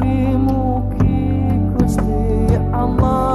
mugi-mugi Gusti Allah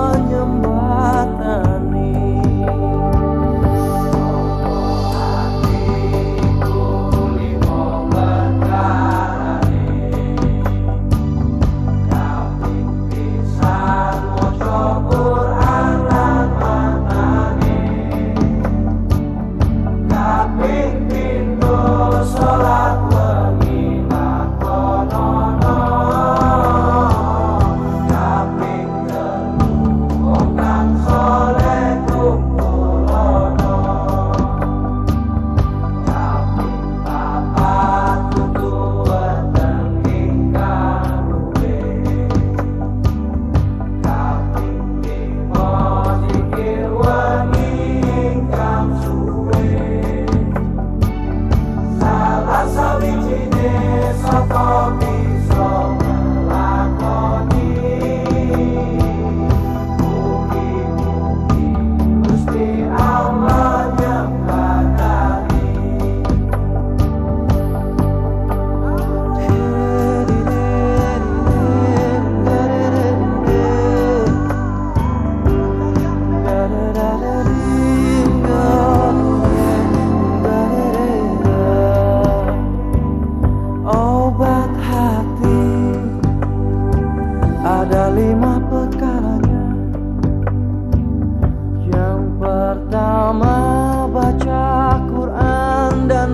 ada lima perkaranya. Yang pertama baca Quran dan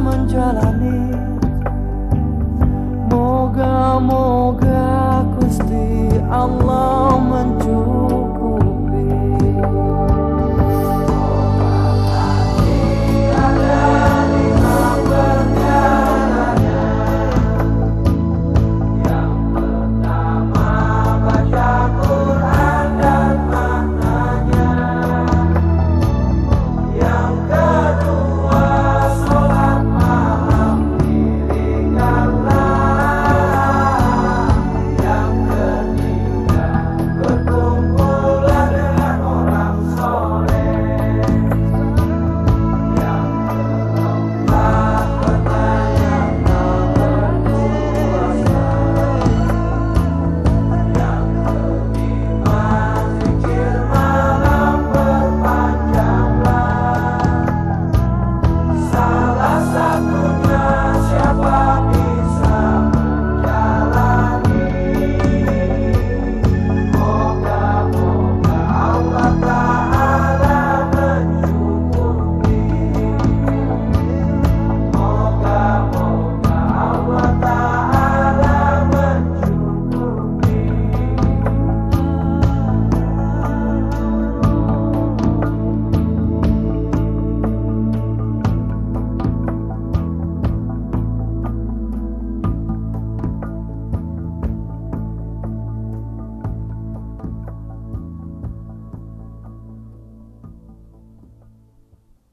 menjalani. Moga-moga Gusti Allah mencuri